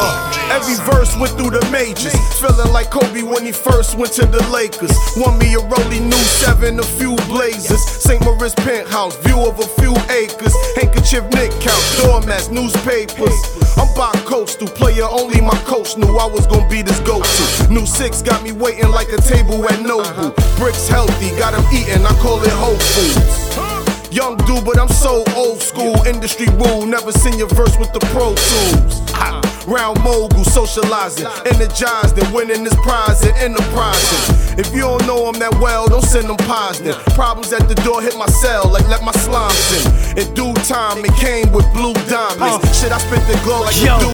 Uh, went through the majors. Feeling like Kobe when he first went to the Lakers. Won me a rollie new seven, a few blazers. St. Moritz penthouse, view of a few acres. Handkerchief Nick count, doormats, newspapers. I'm bi-coastal, player only my coach knew I was gonna be this go-to. New six got me waiting like a table at Nobu. Bricks healthy, got him eating, I call it Whole Foods. Young dude, but I'm so old school. Industry rule, never seen your verse with the pro tools. Round mogul, socializing, energized, and winning this prize and enterprising. If you don't know him that well, don't send them pies then. Problems at the door hit my cell, like let my slimes in. In due time, it came with blue diamonds. Uh. Shit, I spit the glow like Yo.